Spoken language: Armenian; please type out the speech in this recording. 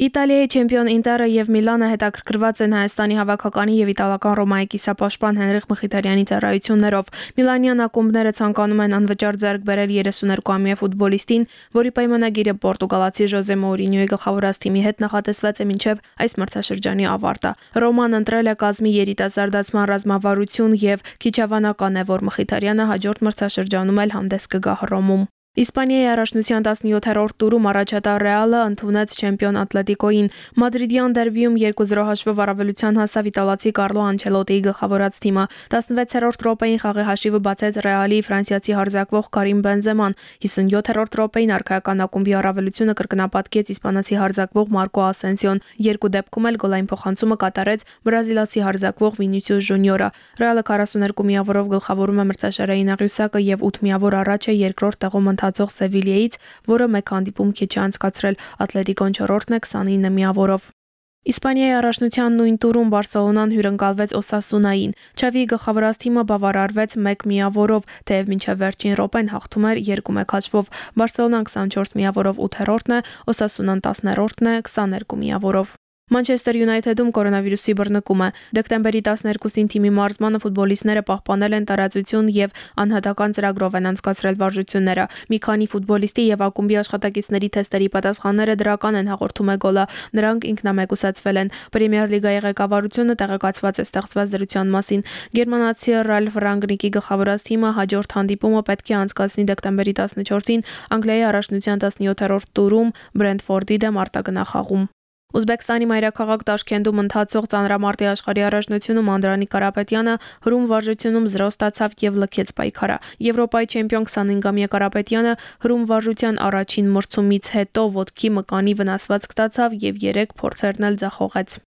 Իտալիայի չեմպիոն Ինտերը եւ Միլանը հետաքրքրված են Հայաստանի հավաքականի եւ իտալական Ռոմայի կիսապաշտպան Հենրիխ Մխիթարյանի ծառայություններով։ Միլանյան ակումբները ցանկանում են անվճար ձեռք բերել 32-ամյա ֆուտբոլիստին, որի պայմանագիրը Պորտուգալացի Ժոզե Մոուրինյոյի գլխավորած թիմի հետ նախատեսված է մինչև այս մրցաշրջանի ավարտը։ Ռոման ընտրել է կազմի երիտասարդացման ռազմավարություն եւ քիչ հավանական է, որ Մխիթարյանը հաջորդ մրցաշրջանում էլ հանդես կգա Հռոմում։ Իսպանիայի առաջնության 17-րդ տուրում առաջատար Ռեալը ընդունեց չեմպիոն Ատլետիկոին։ Մադրիդյան դերբիում 2-0 հաշվով առավելության հասավ իտալացի Կարլո Անչելոտիի գլխավորած թիմը։ 16-րդ րոպեին խաղի հաշիվը բացեց Ռեալի ֆրանսիացի հարձակվող Կարիմ Բենզեման։ 57-րդ րոպեին արքայական ակումբի առավելությունը կրկնապատկեց իսպանացի հարձակվող Մարկո Ասենսիոն։ Երկու դեպքում էլ գոլային փոխանցումը կատարեց բրազիլացի հարձակվող Վինիսիուս Ժունիորը։ Ռեալը 42 միավորով գլխավորում է մրցաշարային աղյուսակը եւ 8 միավոր առաջ է երկրորդ տեղում ընթացող Սևիլիայից, որը մեկ հանդիպում քիչ է անցկացրել Ատլետիկոն 4-րդն է 29 միավորով։ Իսպանիայի առաջնության նույն տուրում Բարսելոնան հյուրընկալվեց Օսասունային։ Չավի գլխավորած թիմը բավարարվեց 1 միավորով, թեև մինչև վերջին րոպեն հաղթում էր 2-1 հաշվով։ Բարսելոնան 24 միավորով 8-րդն է, Օսասունան 10-րդն է 22 միավորով։ Մանչեսթեր Յունայթեդում կորոնավիրուսի բռնկում է։ Դեկտեմբերի 12-ին թիմի մարզմանը ֆուտբոլիստները պահպանել են տարածություն եւ անհատական ծրագրով են անցկացրել վարժությունները։ Մի քանի ֆուտբոլիստի եւ ակումբի աշխատակիցների թեստերի պատասխանները դրական են հաղորդում է գոլը։ Նրանք ինքնամեկուսացվել են։ Պրեմիեր լիգայի ղեկավարությունը տեղեկացված է ստեղծված դրության մասին։ Գերմանացի Ռալֆ Ռանգնիկի գլխավորած թիմը հաջորդ հանդիպումը պետք է անցկացնի դեկտեմբերի 14-ին Անգլիայի առաջնության 17-րդ տուրում Բրենթֆորդի դեմ արտագնախաղում։ Ուզբեկստանի մայրաքաղաք Տաշկենտում ընթացող ծանրամարտի աշխարհի առաջնությունում Անդրանիկ Կարապետյանը հրում վարժությունում 0 ստացավ եւ լքեց պայքարը։ Եվրոպայի չեմպիոն 25-ամյա Կարապետյանը հրում վարժության առաջին մրցումից հետո ոտքի մկանի վնասվածք ստացավ եւ 3 փորձերն էլ ձախողեց։